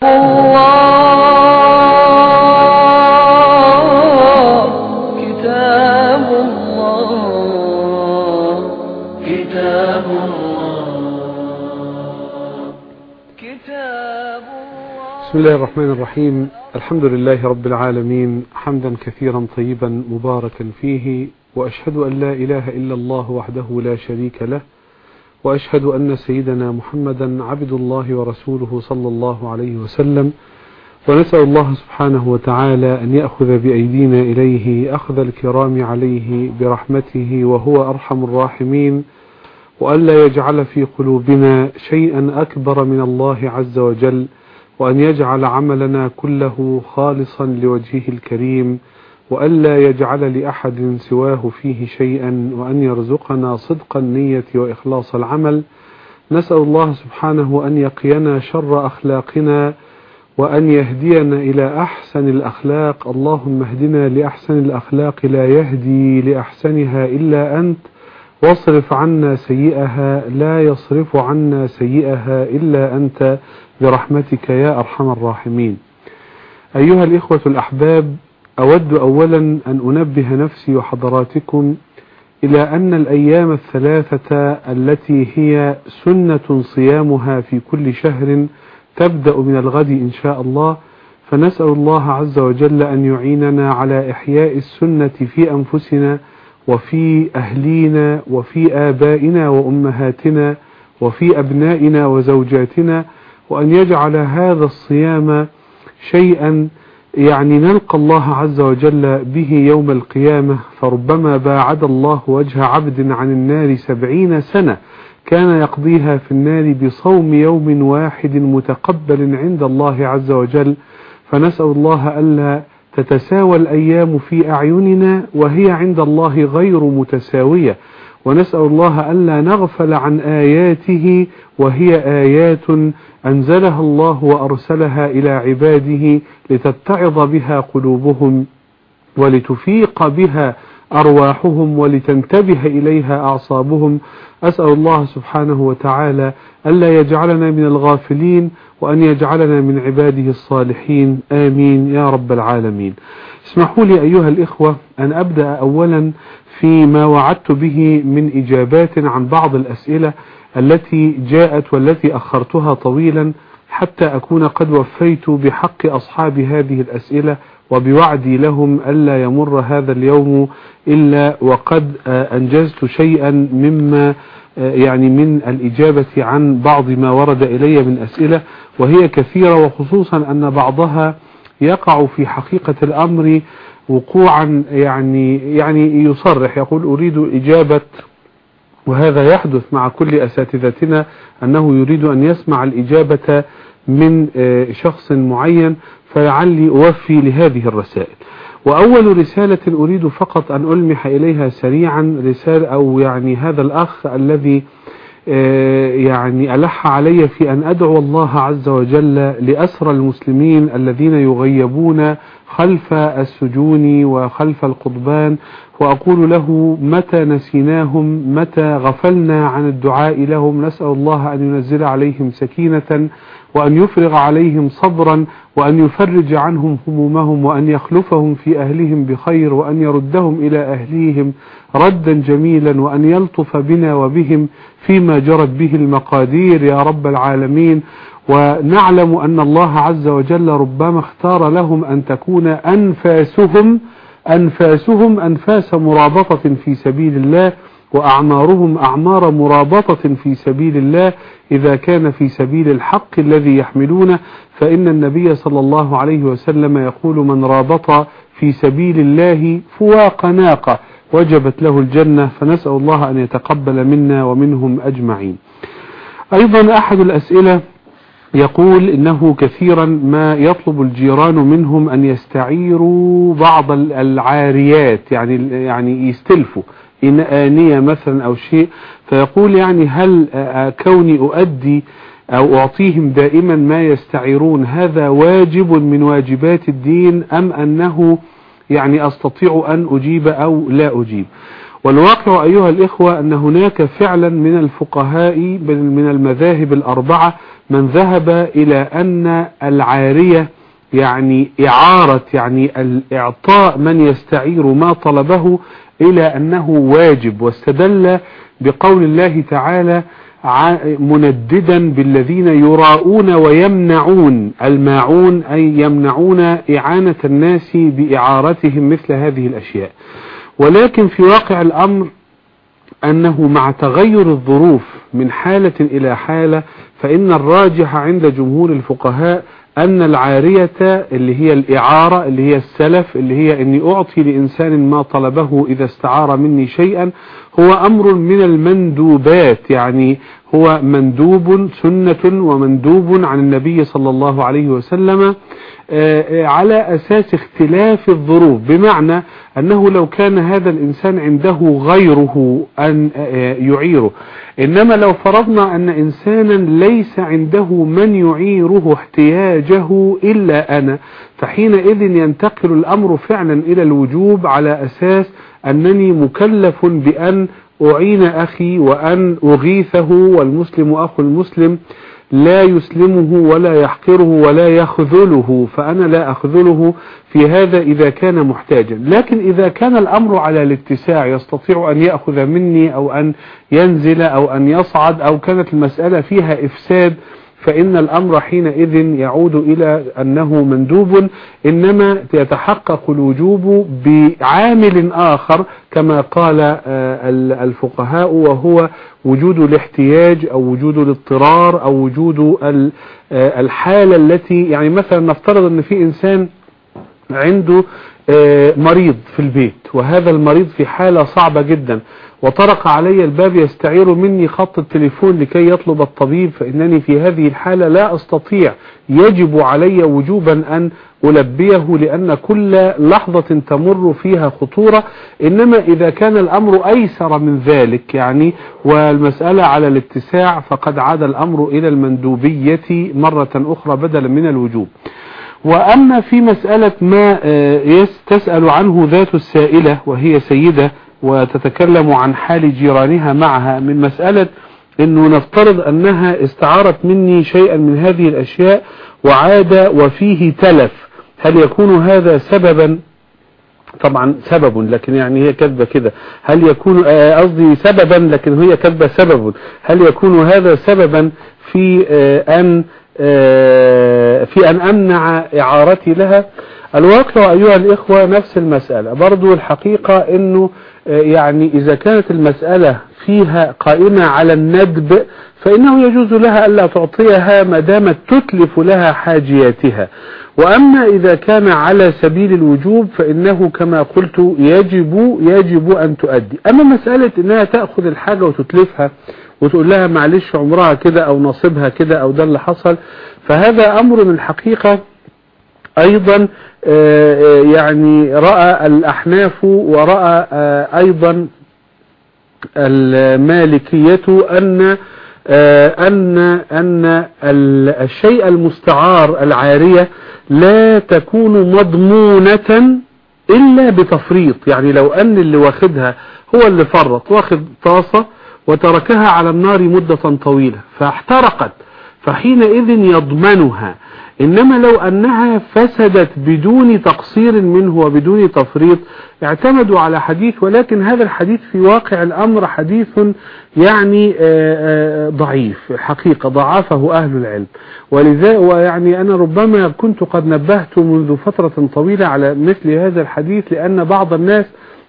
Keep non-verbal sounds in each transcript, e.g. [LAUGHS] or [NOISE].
كتاب الله. كتاب بسم الله الرحمن الرحيم. الحمد لله رب العالمين. حمدا كثيرا طيبا مباركا فيه. وأشهد أن لا إله إلا الله وحده لا شريك له. وأشهد أن سيدنا محمدا عبد الله ورسوله صلى الله عليه وسلم. ونسأل الله سبحانه وتعالى أن يأخذ بأيدينا إليه أخذ الكرام عليه برحمته وهو أرحم الراحمين وألا يجعل في قلوبنا شيئا أكبر من الله عز وجل وأن يجعل عملنا كله خالصا لوجهه الكريم. وألا يجعل لأحد سواه فيه شيئا وأن يرزقنا صدق النية وإخلاص العمل. نسأل الله سبحانه أن يقينا شر أخلاقنا وأن يهدينا إلى أحسن الأخلاق. اللهم اهدنا لأحسن الأخلاق لا يهدي لأحسنها إلا أنت. واصرف عنا سيئها لا يصرف عنا سيئها إلا أنت. برحمتك يا أرحم الراحمين. أيها الإخوة الأحباب أود أولا أن أنبه نفسي وحضراتكم إلى أن الأيام الثلاثة التي هي سنة صيامها في كل شهر تبدأ من الغد إن شاء الله فنسأل الله عز وجل أن يعيننا على إحياء السنة في أنفسنا وفي أهلينا وفي آبائنا وأمهاتنا وفي أبنائنا وزوجاتنا وأن يجعل هذا الصيام شيئا يعني نلقى الله عز وجل به يوم القيامة فربما باعد الله وجه عبد عن النار سبعين سنة كان يقضيها في النار بصوم يوم واحد متقبل عند الله عز وجل. فنسأل الله ألا تتساوى الأيام في أعيننا وهي عند الله غير متساوية. ونسأل الله ألا نغفل عن آياته وهي آيات أنزلها الله وأرسلها إلى عباده لتتعظ بها قلوبهم ولتفيق بها أرواحهم ولتنتبه إليها أعصابهم. أسأل الله سبحانه وتعالى ألا يجعلنا من الغافلين وأن يجعلنا من عباده الصالحين. آمين يا رب العالمين. اسمحوا لي أيها الإخوة أن أبدأ أولا فيما وعدت به من إجابات عن بعض الأسئلة التي جاءت والتي أخرتها طويلا حتى أكون قد وفيت بحق أصحاب هذه الأسئلة وبوعدي لهم ألا يمر هذا اليوم إلا وقد أنجزت شيئا مما يعني من الإجابة عن بعض ما ورد إلي من أسئلة وهي كثيرة وخصوصا أن بعضها يقع في حقيقة الأمر وقوعا يعني يعني يصرح يقول أريد إجابة وهذا يحدث مع كل أساتذتنا أنه يريد أن يسمع الإجابة من شخص معين فلعلي أوفي لهذه الرسائل. وأول رسالة أريد فقط أن ألمح إليها سريعا رسالة أو يعني هذا الأخ الذي يعني ألح علي في أن أدعو الله عز وجل لأسرى المسلمين الذين يغيبون خلف السجون وخلف القضبان وأقول له متى نسيناهم متى غفلنا عن الدعاء لهم نسأل الله أن ينزل عليهم سكينة وأن يفرغ عليهم صبرا وأن يفرج عنهم همومهم وأن يخلفهم في أهلهم بخير وأن يردهم إلى أهليهم ردا جميلا وأن يلطف بنا وبهم فيما جرت به المقادير. يا رب العالمين. ونعلم أن الله عز وجل ربما اختار لهم أن تكون أنفاسهم أنفاسهم أنفاس مرابطة في سبيل الله وأعمارهم أعمار مرابطة في سبيل الله. إذا كان في سبيل الحق الذي يحملونه فإن النبي صلى الله عليه وسلم يقول من رابط في سبيل الله فواق ناقة وجبت له الجنة فنسأل الله أن يتقبل منا ومنهم أجمعين. أيضا أحد الأسئلة يقول إنه كثيرا ما يطلب الجيران منهم أن يستعيروا بعض العاريات يعني يعني يستلفوا إن آنية مثلا أو شيء. فيقول يعني هل كوني أؤدي أو أعطيهم دائما ما يستعيرون هذا واجب من واجبات الدين أم أنه يعني أستطيع أن أجيب أو لا أجيب؟ والواقع أيها الإخوة أن هناك فعلا من الفقهاء من المذاهب الأربعة من ذهب إلى أن العارية يعني إعارة يعني الإعطاء من يستعير ما طلبه إلى أنه واجب واستدل بقول الله تعالى منددا بالذين يراؤون ويمنعون الماعون أي يمنعون إعانة الناس بإعارتهم مثل هذه الأشياء. ولكن في واقع الأمر أنه مع تغير الظروف من حالة إلى حالة فإن الراجح عند جمهور الفقهاء أن العارية اللي هي الإعارة اللي هي السلف اللي هي أني أعطي لإنسان ما طلبه إذا استعار مني شيئا هو أمر من المندوبات يعني هو مندوب سنة ومندوب عن النبي صلى الله عليه وسلم على أساس اختلاف الظروف. بمعنى أنه لو كان هذا الإنسان عنده غيره أن يعيره. إنما لو فرضنا أن إنسانا ليس عنده من يعيره احتياجه إلا أنا فحينئذ ينتقل الأمر فعلا إلى الوجوب على أساس أنني مكلف بأن أعين أخي وأن أغيثه والمسلم أخو المسلم لا يسلمه ولا يحقره ولا يخذله فأنا لا أخذله في هذا إذا كان محتاجا. لكن إذا كان الأمر على الاتساع يستطيع أن يأخذ مني أو أن ينزل أو أن يصعد أو كانت المسألة فيها إفساد فإن الأمر حينئذ يعود إلى أنه مندوب إنما يتحقق الوجوب بعامل آخر كما قال الفقهاء وهو وجود الاحتياج أو وجود الاضطرار أو وجود الحالة التي يعني مثلا نفترض أن في إنسان عنده مريض في البيت وهذا المريض في حالة صعبة جدا. وطرق علي الباب يستعير مني خط التليفون لكي يطلب الطبيب فإنني في هذه الحالة لا أستطيع. يجب علي وجوبا أن ألبيه لأن كل لحظة تمر فيها خطورة. إنما إذا كان الأمر أيسر من ذلك يعني والمسألة على الاتساع فقد عاد الأمر إلى المندوبية مرة أخرى بدلا من الوجوب. وأما في مسألة ما تسأل عنه ذات السائلة وهي سيدة وتتكلم عن حال جيرانها معها من مسألة إنه نفترض أنها استعارت مني شيئا من هذه الأشياء وعاد وفيه تلف. هل يكون هذا سببا؟ طبعا سبب لكن يعني هي كذبة كده. هل يكون قصدي سببا لكن هي كذبة سبب. هل يكون هذا سببا في أن في أن أمنع إعارتي لها. الواقع أيها الإخوة نفس المسألة. برضو الحقيقة إنه يعني إذا كانت المسألة فيها قائمة على الندب فإنه يجوز لها ألا تعطيها ما دامت تتلف لها حاجياتها. وأما إذا كان على سبيل الوجوب فإنه كما قلت يجب يجب أن تؤدي. أما مسألة أنها تأخذ الحاجة وتتلفها وتقول لها معلش عمرها كده أو نصيبها كده أو ده اللي حصل. فهذا أمر من الحقيقة أيضا يعني رأى الأحناف ورأى أيضا المالكية أن أن أن الشيء المستعار العارية لا تكون مضمونة إلا بتفريط. يعني لو أن اللي واخدها هو اللي فرط واخد طاسة وتركها على النار مدة طويلة فاحترقت فحينئذ يضمنها. إنما لو أنها فسدت بدون تقصير منه وبدون تفريط اعتمدوا على حديث ولكن هذا الحديث في واقع الأمر حديث يعني ضعيف حقيقة ضعفه أهل العلم. ولذا ويعني أنا ربما كنت قد نبهت منذ فترة طويلة على مثل هذا الحديث لأن بعض الناس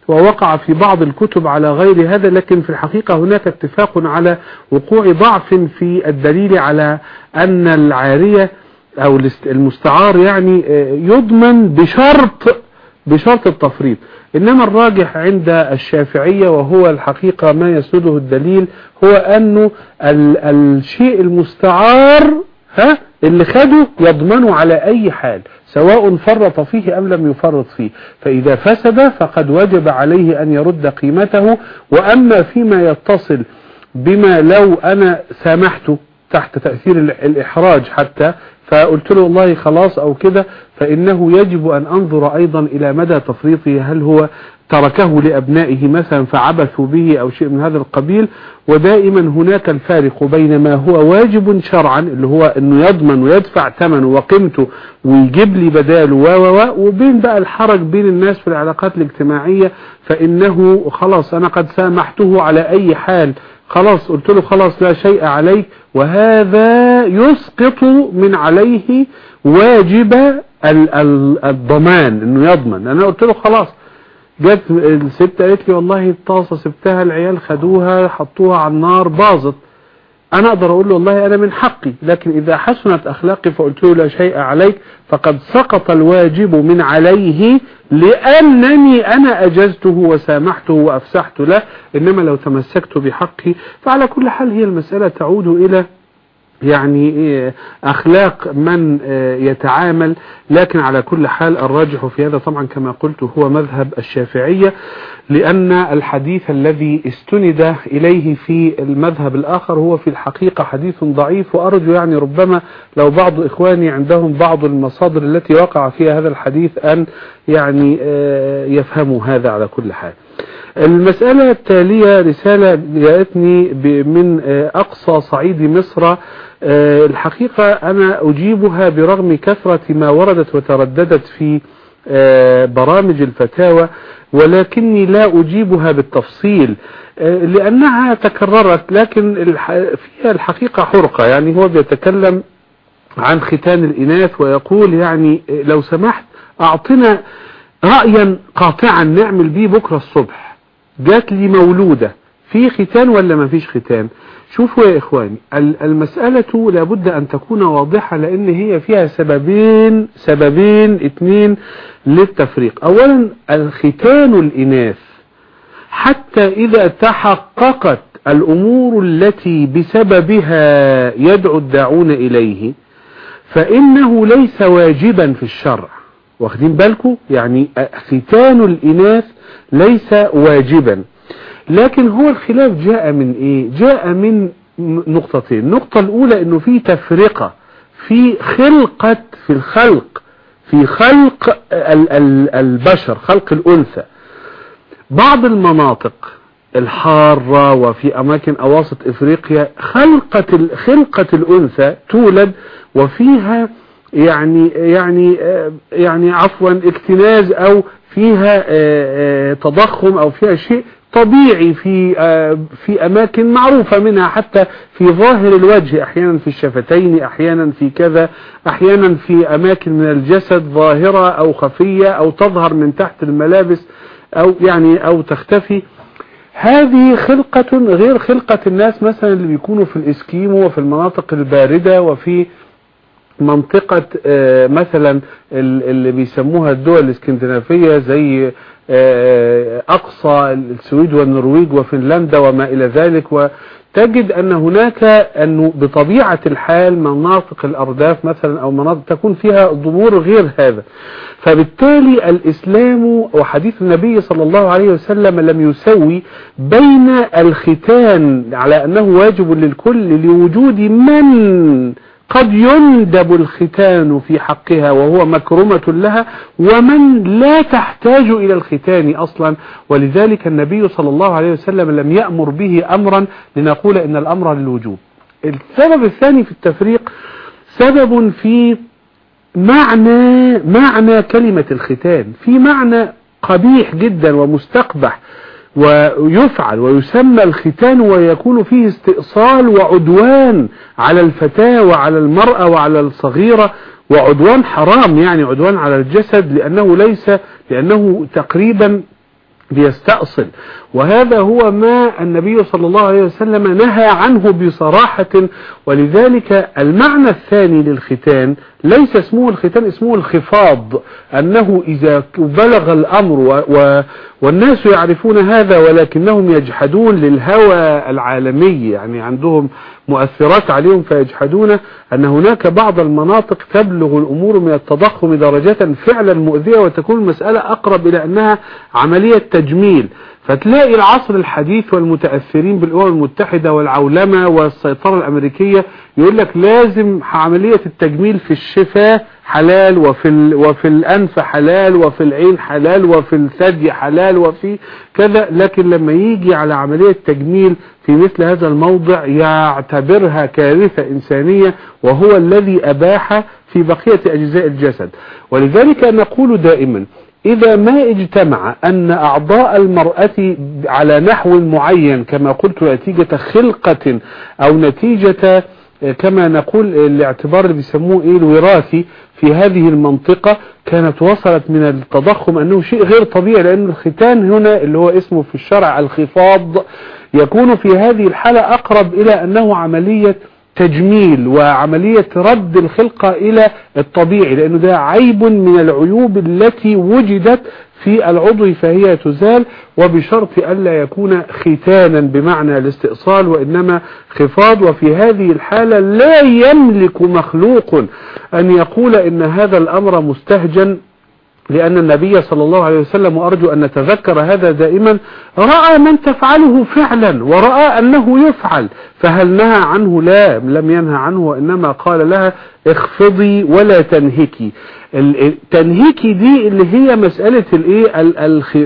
ووقع في بعض الكتب على غير هذا لكن في الحقيقة هناك اتفاق على وقوع ضعف في الدليل على أن العارية أو المستعار يعني يضمن بشرط بشرط التفريط. إنما الراجح عند الشافعية وهو الحقيقة ما يسنده الدليل هو انه الشيء المستعار ها اللي خده يضمنه على أي حال. سواء فرط فيه أم لم يفرط فيه. فإذا فسد فقد وجب عليه أن يرد قيمته وأما فيما يتصل بما لو أنا سامحته تحت تأثير الإحراج حتى فقلت له والله خلاص أو كده فإنه يجب أن أنظر أيضا إلى مدى تفريطه هل هو تركه لأبنائه مثلا فعبثوا به أو شيء من هذا القبيل ودائما هناك الفارق بين ما هو واجب شرعا اللي هو أنه يضمن ويدفع ثمنه وقيمته ويجيب لي بداله و و وبين بقى الحرج بين الناس في العلاقات الاجتماعية فإنه خلاص أنا قد سامحته على أي حال خلاص قلت له خلاص لا شيء عليك وهذا يسقط من عليه واجب ال- ال- الضمان إنه يضمن. أنا قلت له خلاص جت الست قالت لي والله الطاسة سبتها العيال خدوها حطوها على النار باظت. أنا أقدر أقول له والله أنا من حقي لكن إذا حسنت أخلاقي فقلت له لا شيء عليك فقد سقط الواجب من عليه لأنني أنا أجزته وسامحته وأفسحت له. إنما لو تمسكت بحقي فعلى كل حال هي المسألة تعود إلى يعني إيه أخلاق من آه، يتعامل. لكن على كل حال الراجح في هذا طبعا كما قلت هو مذهب الشافعية لأن الحديث الذي استند إليه في المذهب الآخر هو في الحقيقة حديث ضعيف. وأرجو يعني ربما لو بعض إخواني عندهم بعض المصادر التي وقع فيها هذا الحديث أن يعني آه، يفهموا هذا على كل حال. المسألة التالية رسالة جاءتني من آه، أقصى صعيد مصر. آه، الحقيقة أنا أجيبها برغم كثرة ما وردت وترددت في آه، برامج الفتاوى ولكني لا أجيبها بالتفصيل لأنها تكررت لكن فيها الحقيقة حرقة. يعني هو بيتكلم عن ختان الإناث ويقول يعني لو سمحت أعطنا رأيا قاطعا نعمل بيه بكرة الصبح. جات لي مولودة. في ختان ولا ما فيش ختان؟ شوفوا يا إخواني ال- المسألة لابد أن تكون واضحة لأن هي فيها سببين سببين اتنين للتفريق. أولا الختان الإناث. حتى إذا تحققت الأمور التي بسببها يدعو الداعون إليه فإنه ليس واجبا في الشرع. واخدين بالكم يعني ختان الإناث ليس واجبا. لكن هو الخلاف جاء من إيه؟ جاء من نقطتين. النقطة الأولى إنه في تفرقة في خلقة في الخلق في خلق ال- ال- البشر خلق الأنثى. بعض المناطق الحارة وفي أماكن أواسط إفريقيا خلقة خلقة الأنثى تولد وفيها يعني يعني يعني عفوا اكتناز أو فيها آه، آه، تضخم أو فيها شيء طبيعي في آه، في أماكن معروفة منها حتى في ظاهر الوجه أحيانا في الشفتين أحيانا في كذا أحيانا في أماكن من الجسد ظاهرة أو خفية أو تظهر من تحت الملابس أو يعني أو تختفي. هذه خلقة غير خلقة الناس مثلا اللي بيكونوا في الإسكيمو وفي المناطق الباردة وفي منطقة آه، مثلا ال- اللي بيسموها الدول الإسكندنافية زي آه، أقصى السويد والنرويج وفنلندا وما إلى ذلك. وتجد أن هناك أنه بطبيعة الحال مناطق الأرداف مثلا أو مناطق تكون فيها ضمور غير هذا. فبالتالي الإسلام وحديث النبي صلى الله عليه وسلم لم يسوي بين الختان على أنه واجب للكل لوجود من قد يندب الختان في حقها وهو مكرمة لها ومن لا تحتاج إلى الختان أصلا. ولذلك النبي صلى الله عليه وسلم لم يأمر به أمرا لنقول إن الأمر للوجوب. السبب الثاني في التفريق سبب في معنى معنى كلمة الختان في معنى قبيح جدا ومستقبح. ويفعل ويسمى الختان ويكون فيه استئصال وعدوان على الفتاة وعلى المرأة وعلى الصغيرة وعدوان حرام يعني عدوان على الجسد لأنه ليس لأنه تقريبا بيستأصل. وهذا هو ما النبي صلى الله عليه وسلم نهى عنه بصراحة ولذلك المعنى الثاني للختان ليس اسمه الختان اسمه الخفاض أنه إذا بلغ الأمر و والناس يعرفون هذا ولكنهم يجحدون للهوى العالمي يعني عندهم مؤثرات عليهم فيجحدون أن هناك بعض المناطق تبلغ الأمور من التضخم درجة فعلا مؤذية وتكون المسألة أقرب إلى أنها عملية تجميل. فتلاقي العصر الحديث والمتأثرين بالأمم المتحدة والعولمة والسيطرة الأمريكية يقول لك لازم عملية التجميل في الشفاه حلال وفي. وفي الأنف حلال وفي العين حلال وفي الثدي حلال وفي كذا لكن لما يجي على عملية تجميل في مثل هذا الموضع يعتبرها كارثة إنسانية وهو الذي أباح في بقية أجزاء الجسد ولذلك نقول دائما إذا ما اجتمع أن أعضاء المرأة على نحو معين كما قلت نتيجة خلقة أو نتيجة كما نقول الاعتبار اللي بيسموه إيه الوراثي في هذه المنطقة كانت وصلت من التضخم أنه شيء غير طبيعي لأن الختان هنا اللي هو اسمه في الشرع الخفاض يكون في هذه الحالة أقرب إلى أنه عملية تجميل وعملية رد الخلقة إلى الطبيعي لأنه ده عيب من العيوب التي وجدت في العضو فهي تزال وبشرط ألا يكون ختانا بمعنى الاستئصال وإنما خفاض وفي هذه الحالة لا يملك مخلوق أن يقول إن هذا الأمر مستهجن لأن النبي صلى الله عليه وسلم وأرجو أن نتذكر هذا دائما رأى من تفعله فعلا ورأى أنه يفعل فهل نهى عنه؟ لا لم ينهى عنه وإنما قال لها اخفضي ولا تنهكي. تنهيكي دي اللي هي مسألة الإيه؟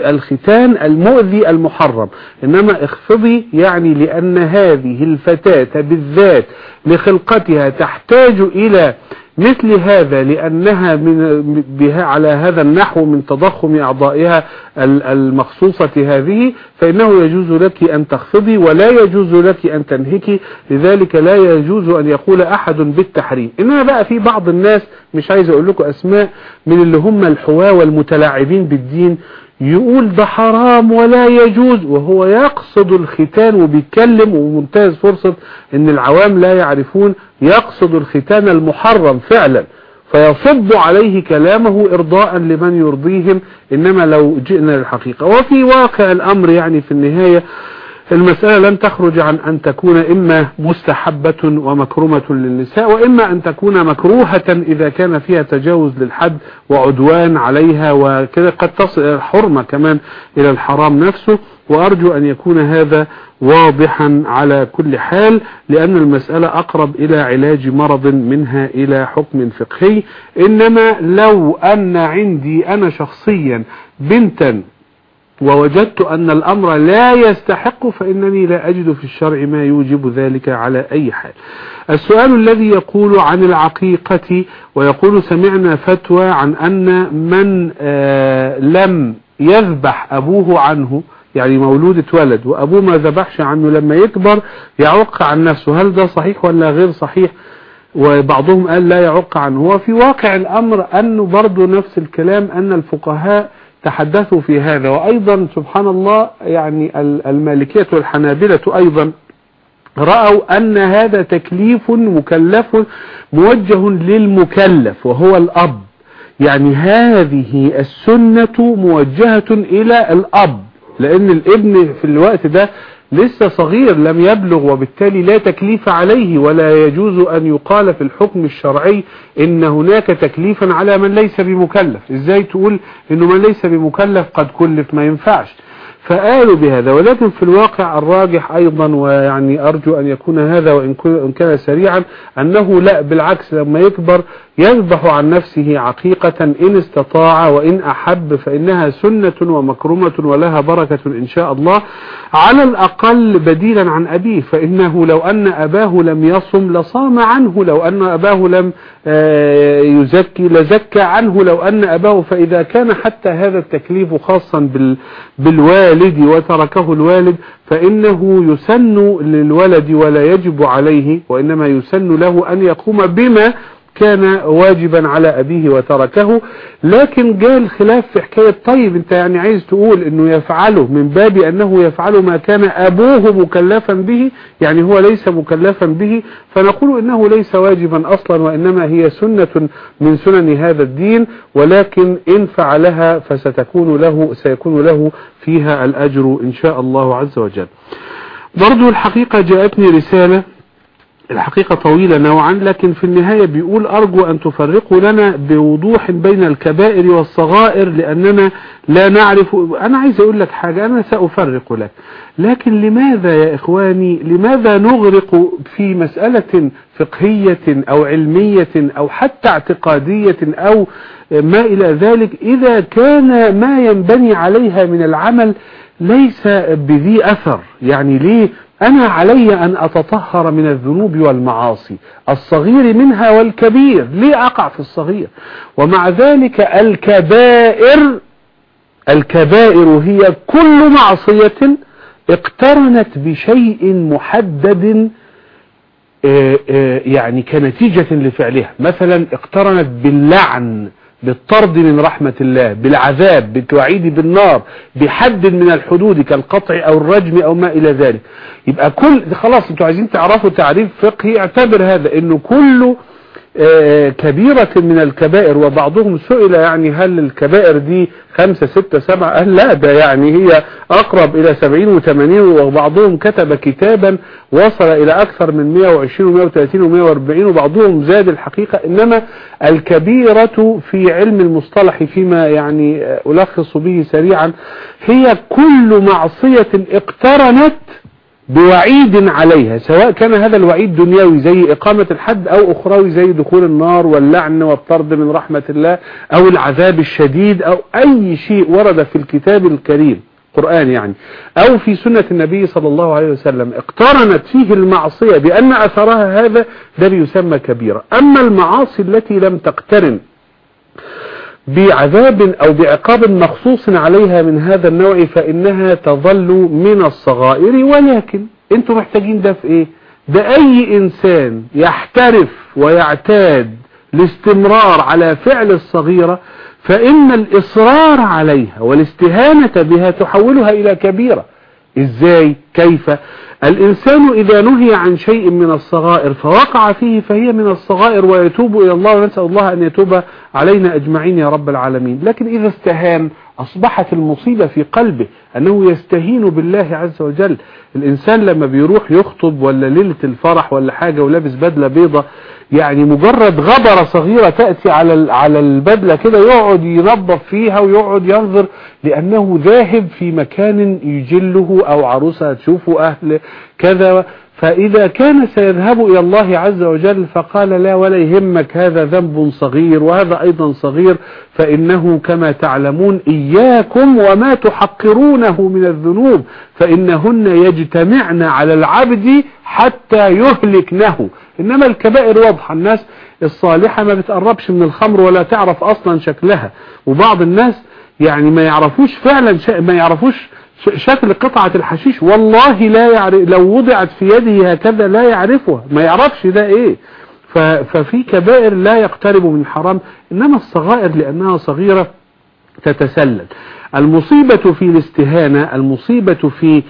الختان المؤذي المحرم. إنما اخفضي يعني لأن هذه الفتاة بالذات لخلقتها تحتاج إلى مثل هذا لأنها من بها على هذا النحو من تضخم أعضائها المخصوصة هذه فإنه يجوز لك أن تخفضي ولا يجوز لك أن تنهكي لذلك لا يجوز أن يقول أحد بالتحريم. إنما بقى في بعض الناس مش عايز أقول لكم أسماء من اللي هم الحواة والمتلاعبين بالدين يقول ده حرام ولا يجوز وهو يقصد الختان وبيتكلم ومنتهز فرصة إن العوام لا يعرفون يقصد الختان المحرم فعلا. فيصب عليه كلامه ارضاء لمن يرضيهم إنما لو جئنا للحقيقة. وفي واقع الأمر يعني في النهاية المسألة لن تخرج عن أن تكون إما مستحبة ومكرمة للنساء وإما أن تكون مكروهة إذا كان فيها تجاوز للحد وعدوان عليها وكذا قد تصل الحرمة كمان إلى الحرام نفسه. وأرجو أن يكون هذا واضحا على كل حال لأن المسألة أقرب إلى علاج مرض منها إلى حكم فقهي. إنما لو أن عندي أنا شخصيا بنتا ووجدت أن الأمر لا يستحق فإنني لا أجد في الشرع ما يوجب ذلك على أي حال. السؤال الذي يقول عن العقيقة ويقول سمعنا فتوى عن أن من آه لم يذبح أبوه عنه يعني مولود اتولد وأبوه ما ذبحش عنه لما يكبر يعق عن نفسه. هل ده صحيح ولا غير صحيح؟ وبعضهم قال لا يعق عنه. وفي واقع الأمر أنه برضو نفس الكلام أن الفقهاء تحدثوا في هذا. وأيضا سبحان الله يعني المالكية والحنابلة أيضا رأوا أن هذا تكليف مكلف موجه للمكلف وهو الأب. يعني هذه السنة موجهة إلى الأب لأن الابن في الوقت ده لسه صغير لم يبلغ وبالتالي لا تكليف عليه ولا يجوز أن يقال في الحكم الشرعي إن هناك تكليفا على من ليس بمكلف. إزاي تقول إنه من ليس بمكلف قد كلف ما ينفعش؟ فقالوا بهذا ولكن في الواقع الراجح أيضا ويعني أرجو أن يكون هذا وإن كان سريعا أنه لا بالعكس لما يكبر يذبح عن نفسه عقيقة إن استطاع وإن أحب فإنها سنة ومكرمة ولها بركة إن شاء الله. على الأقل بديلا عن أبيه فإنه لو أن أباه لم يصم لصام عنه لو أن أباه لم يزكي لزكى عنه لو أن أباه فإذا كان حتى هذا التكليف خاصا بالوالد وتركه الوالد فإنه يسن للولد ولا يجب عليه وإنما يسن له أن يقوم بما كان واجبا على أبيه وتركه لكن جاء الخلاف في حكاية طيب أنت يعني عايز تقول إنه يفعله من باب أنه يفعل ما كان أبوه مكلفا به يعني هو ليس مكلفا به فنقول إنه ليس واجبا أصلا وإنما هي سنة من سنن هذا الدين ولكن إن فعلها فستكون له سيكون له فيها الأجر إن شاء الله عز وجل. برضو الحقيقة جاءتني رسالة الحقيقة طويلة نوعا لكن في النهاية بيقول أرجو أن تفرقوا لنا بوضوح بين الكبائر والصغائر لأننا لا نعرف. أنا عايز أقول لك حاجة أنا سأفرق لك. لكن لماذا يا إخواني لماذا نغرق في مسألة فقهية أو علمية أو حتى اعتقادية أو ما إلى ذلك؟ إذا كان ما ينبني عليها من العمل ليس بذي أثر. يعني ليه أنا علي أن أتطهر من الذنوب والمعاصي الصغير منها والكبير ليه أقع في الصغير؟ ومع ذلك الكبائر الكبائر هي كل معصية اقترنت بشيء محدد آه، آه، يعني كنتيجة لفعلها. مثلا اقترنت باللعن. بالطرد من رحمة الله بالعذاب بالتوعيد بالنار بحد من الحدود كالقطع أو الرجم أو ما إلى ذلك. يبقى كل خلاص أنتوا عايزين تعرفوا تعريف فقهي اعتبر هذا إنه كل آه، كبيرة من الكبائر وبعضهم سئل يعني هل الكبائر دي خمسة ستة سبعة؟ قال لا ده يعني هي أقرب إلى سبعين وثمانين وبعضهم كتب كتابا وصل إلى أكثر من 120 و130 و140 وبعضهم زاد الحقيقة. إنما الكبيرة في علم المصطلح فيما يعني آه، ألخص به سريعا هي كل معصية اقترنت بوعيد عليها سواء كان هذا الوعيد دنيوي زي إقامة الحد أو أخروي زي دخول النار واللعن والطرد من رحمة الله أو العذاب الشديد أو أي شيء ورد في الكتاب الكريم قرآن يعني أو في سنة النبي صلى الله عليه وسلم اقترنت فيه المعصية بأن أثرها هذا ده بيسمى كبيرة. أما المعاصي التي لم تقترن بعذاب أو بعقاب مخصوص عليها من هذا النوع فإنها تظل من الصغائر. ولكن أنتوا محتاجين ده في إيه؟ ده أي إنسان يحترف ويعتاد الاستمرار على فعل الصغيرة فإن الإصرار عليها والاستهانة بها تحولها إلى كبيرة. إزاي؟ كيف؟ الإنسان إذا نهي عن شيء من الصغائر فوقع فيه فهي من الصغائر ويتوب إلى الله ونسأل الله أن يتوب علينا أجمعين يا رب العالمين. لكن إذا استهان أصبحت المصيبة في قلبه أنه يستهين بالله عز وجل. الإنسان لما بيروح يخطب ولا ليلة الفرح ولا حاجة ولابس بدلة بيضة يعني مجرد غبرة صغيرة تأتي على على البدلة كده يقعد ينظف فيها ويقعد ينظر لأنه ذاهب في مكان يجله أو عروسة تشوفه أهل كذا. فإذا كان سيذهب إلى الله عز وجل فقال لا ولا يهمك هذا ذنب صغير وهذا أيضا صغير فإنه كما تعلمون إياكم وما تحقرونه من الذنوب فإنهن يجتمعن على العبد حتى يهلكنه. إنما الكبائر واضحة الناس الصالحة ما بتقربش من الخمر ولا تعرف أصلا شكلها. وبعض الناس يعني ما يعرفوش فعلا ما يعرفوش شكل قطعة الحشيش والله لا يعرف لو وضعت في يده هكذا لا يعرفها ما يعرفش ده إيه. ففي كبائر لا يقترب من حرام إنما الصغائر لأنها صغيرة تتسلل. المصيبة في الاستهانة المصيبة في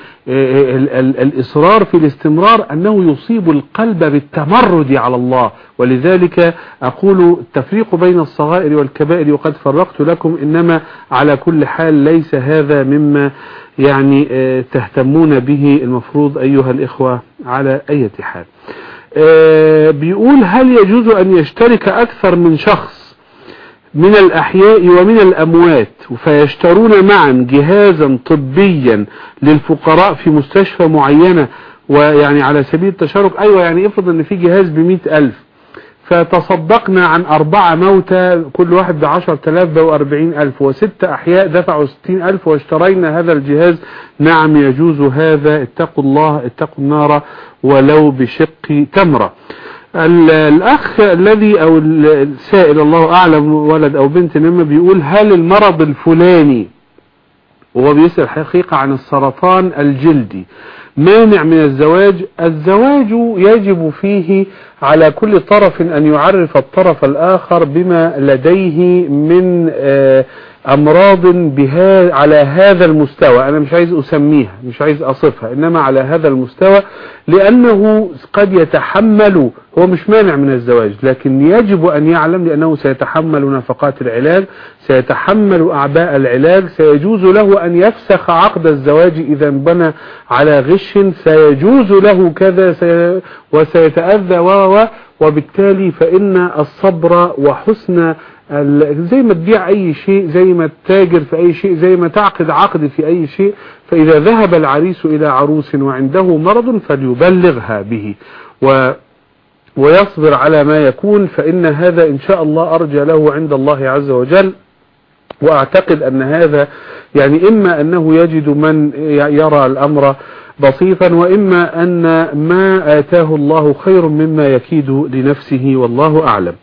الإصرار في الاستمرار أنه يصيب القلب بالتمرد على الله. ولذلك أقول التفريق بين الصغائر والكبائر وقد فرقت لكم إنما على كل حال ليس هذا مما يعني تهتمون به المفروض أيها الإخوة على أي حال بيقول هل يجوز أن يشترك أكثر من شخص من الأحياء ومن الأموات فيشترون معا جهازا طبيا للفقراء في مستشفى معينة ويعني على سبيل التشارك؟ أيوة يعني افرض إن في جهاز بمئة ألف فتصدقنا عن أربعة موتى كل واحد بعشر تلاف بقوا أربعين ألف وست أحياء دفعوا ستين ألف واشترينا هذا الجهاز. نعم يجوز هذا. اتقوا الله اتقوا النار ولو بشق تمرة. الأخ الذي أو السائل الله أعلم ولد أو بنت لما بيقول هل المرض الفلاني؟ وهو بيسأل حقيقة عن السرطان الجلدي. مانع من الزواج. الزواج يجب فيه على كل طرف أن يعرف الطرف الآخر بما لديه من أمراض بها على هذا المستوى. أنا مش عايز أسميها مش عايز أصفها إنما على هذا المستوى لأنه قد يتحمل هو مش مانع من الزواج لكن يجب أن يعلم لأنه سيتحمل نفقات العلاج سيتحمل أعباء العلاج سيجوز له أن يفسخ عقد الزواج إذا بنى على غش معيش سيجوز له كذا سي وسيتأذى و وبالتالي فإن الصبر وحسن زي ما تبيع أي شيء زي ما تتاجر في أي شيء زي ما تعقد عقد في أي شيء فإذا ذهب العريس إلى عروس وعنده مرض فليبلغها به. و ويصبر على ما يكون فإن هذا إن شاء الله أرجى له عند الله عز وجل. وأعتقد أن هذا يعني إما أنه يجد من يرى الأمر بسيطا وإما أن ما آتاه الله خير مما يكيد لنفسه والله أعلم.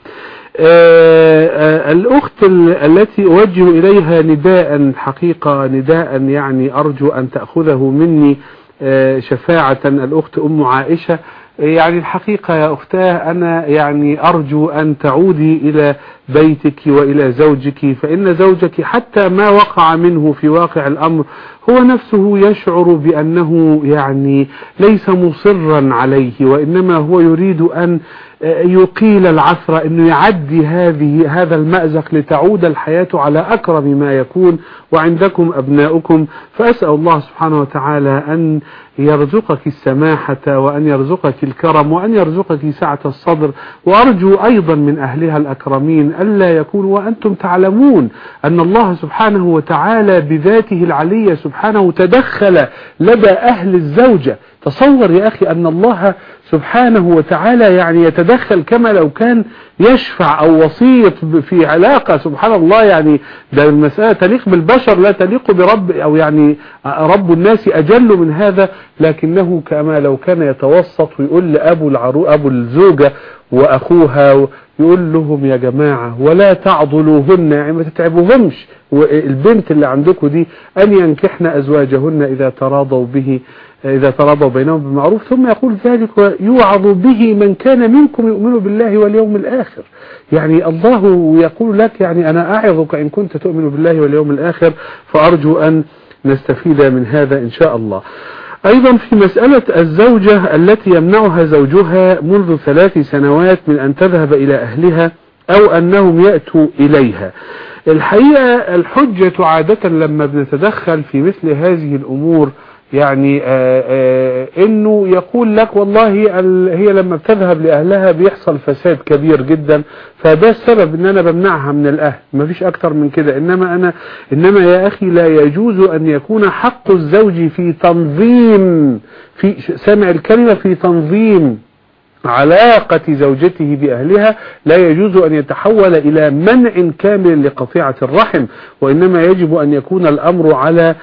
آه، آه، الأخت ال- التي أوجه إليها نداء حقيقة نداء يعني أرجو أن تأخذه مني آه، شفاعة الأخت أم عائشة. يعني الحقيقة يا أختاه أنا يعني أرجو أن تعودي إلى بيتك وإلى زوجك فإن زوجك حتى ما وقع منه في واقع الأمر هو نفسه يشعر بأنه يعني ليس مصرا عليه وإنما هو يريد أن يقيل العثرة أنه يعدي هذه هذا المأزق لتعود الحياة على أكرم ما يكون وعندكم أبناؤكم فأسأل الله سبحانه وتعالى أن يرزقك السماحة وأن يرزقك الكرم وأن يرزقك سعة الصدر. وأرجو أيضا من أهلها الأكرمين ألا يكون وأنتم تعلمون أن الله سبحانه وتعالى بذاته العلية سبحانه تدخل لدى أهل الزوجة. تصور يا أخي أن الله سبحانه وتعالى يعني يتدخل كما لو كان يشفع أو وسيط في علاقة. سبحان الله يعني ده المسألة تليق بالبشر لا تليق برب أو يعني رب الناس أجل من هذا. لكنه كما لو كان يتوسط ويقول لأبو العرو أبو الزوجة وأخوها يقول لهم يا جماعة ولا تعضلوهن يعني ما تتعبوهمش. والبنت اللي عندكم دي أن ينكحن أزواجهن إذا تراضوا به إذا تراضوا بينهم بالمعروف ثم يقول ذلك ويوعظ به من كان منكم يؤمن بالله واليوم الآخر. يعني الله يقول لك يعني أنا أعظك إن كنت تؤمن بالله واليوم الآخر فأرجو أن نستفيد من هذا إن شاء الله. أيضا في مسألة الزوجة التي يمنعها زوجها منذ ثلاث سنوات من أن تذهب إلى أهلها أو أنهم يأتوا إليها. الحقيقة الحجة عادة لما بنتدخل في مثل هذه الأمور يعني آآ آآ إنه يقول لك والله ال- هي لما بتذهب لأهلها بيحصل فساد كبير جدا فده السبب إن أنا بمنعها من الأهل. مفيش أكتر من كده. إنما أنا إنما يا أخي لا يجوز أن يكون حق الزوج في تنظيم في سامع الكلمة في تنظيم. علاقة زوجته بأهلها لا يجوز أن يتحول إلى منع كامل لقطيعة الرحم وإنما يجب أن يكون الأمر على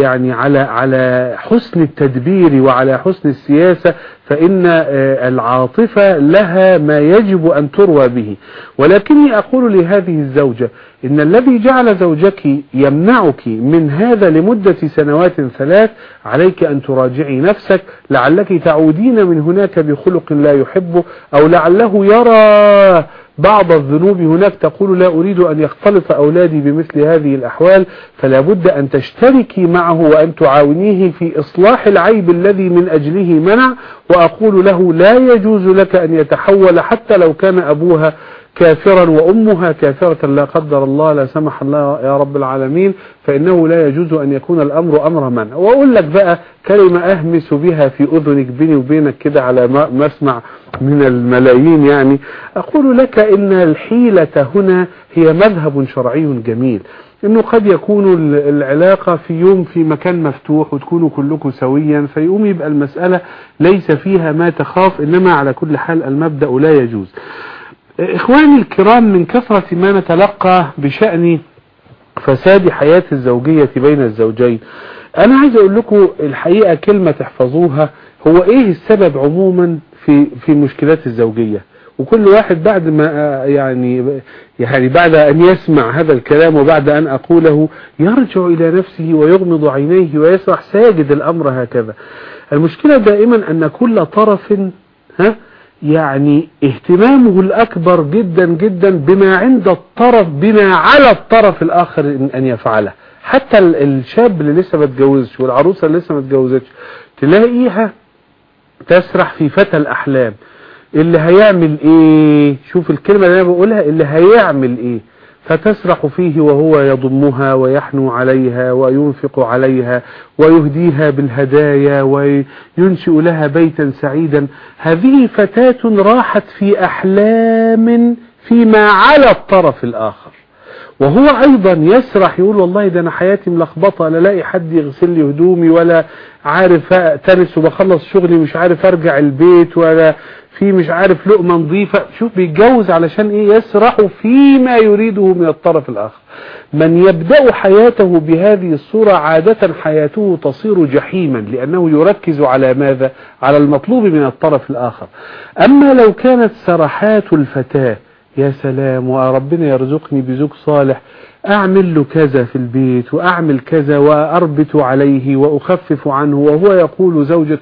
يعني على على حسن التدبير وعلى حسن السياسة فإن آه، العاطفة لها ما يجب أن تروى به. ولكني أقول لهذه الزوجة إن الذي جعل زوجك يمنعك من هذا لمدة سنوات ثلاث عليك أن تراجعي نفسك لعلك تعودين من هناك بخلق لا يحبه أو لعله يرى بعض الذنوب هناك تقول لا أريد أن يختلط أولادي بمثل هذه الأحوال فلا بد أن تشتركي معه وأن تعاونيه في إصلاح العيب الذي من أجله منع وأقول له لا يجوز لك أن يتحول حتى لو كان أبوها كافرا وأمها كافرة لا قدر الله لا سمح الله يا رب العالمين فإنه لا يجوز أن يكون الأمر أمر منع وأقول لك بقى كلمة أهمس بها في أذنك بيني وبينك كده على مسمع من الملايين يعني. أقول لك إن الحيلة هنا هي مذهب شرعي جميل. إنه قد يكون ال- العلاقة في يوم في مكان مفتوح وتكونوا كلكم سويا فيقوم يبقى المسألة ليس فيها ما تخاف إنما على كل حال المبدأ لا يجوز. إخواني الكرام من كثرة ما نتلقى بشأن فساد حياة الزوجية بين الزوجين. أنا عايز أقول لكم الحقيقة كلمة تحفظوها. هو إيه السبب عموما في في مشكلات الزوجية؟ وكل واحد بعد ما يعني يعني بعد أن يسمع هذا الكلام وبعد أن أقوله يرجع إلى نفسه ويغمض عينيه ويسرح ساجد الأمر هكذا. المشكلة دائما أن كل طرف ها يعني اهتمامه الأكبر جدا جدا بما عند الطرف بما على الطرف الآخر أن يفعله. حتى ال- الشاب اللي لسه ما اتجوزش والعروسة اللي لسه ما اتجوزتش تلاقيها تسرح في فتى الأحلام. اللي هيعمل إيه؟ شوف الكلمة اللي أنا بقولها اللي هيعمل إيه؟ فتسرح فيه وهو يضمها ويحنو عليها وينفق عليها ويهديها بالهدايا وينشئ لها بيتا سعيدا. هذه فتاة راحت في أحلام فيما على الطرف الآخر. وهو أيضا يسرح يقول والله ده أنا حياتي ملخبطة لا الاقي حد يغسل لي هدومي ولا عارف تنس وبخلص شغلي مش عارف أرجع البيت ولا في مش عارف لقمة نظيفة. شوف بيتجوز علشان إيه؟ يسرح فيما يريده من الطرف الآخر. من يبدأ حياته بهذه الصورة عادة حياته تصير جحيما لأنه يركز على ماذا؟ على المطلوب من الطرف الآخر. أما لو كانت سرحات الفتاة يا سلام وربنا يرزقني بزوج صالح. أعمل له كذا في البيت وأعمل كذا وأربت عليه وأخفف عنه وهو يقول زوجة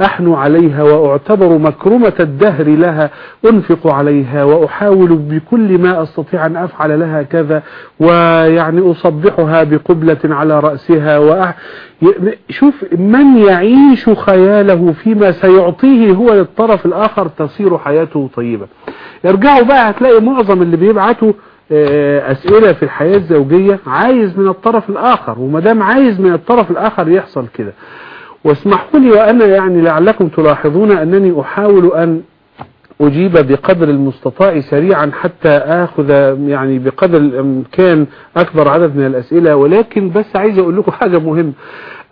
أحن عليها وأعتبر مكرمة الدهر لها أنفق عليها وأحاول بكل ما أستطيع أن أفعل لها كذا ويعني أصبحها بقبلة على رأسها وأح... شوف من يعيش خياله فيما سيعطيه هو للطرف الآخر تصير حياته طيبة. ارجعوا بقى هتلاقي معظم اللي بيبعتوا أسئلة في الحياة الزوجية عايز من الطرف الآخر ومدام عايز من الطرف الآخر يحصل كده. واسمحوا لي وأنا يعني لعلكم تلاحظون أنني أحاول أن أجيب بقدر المستطاع سريعا حتى آخذ يعني بقدر الإمكان أكبر عدد من الأسئلة ولكن بس عايز أقول لكم حاجة مهمة.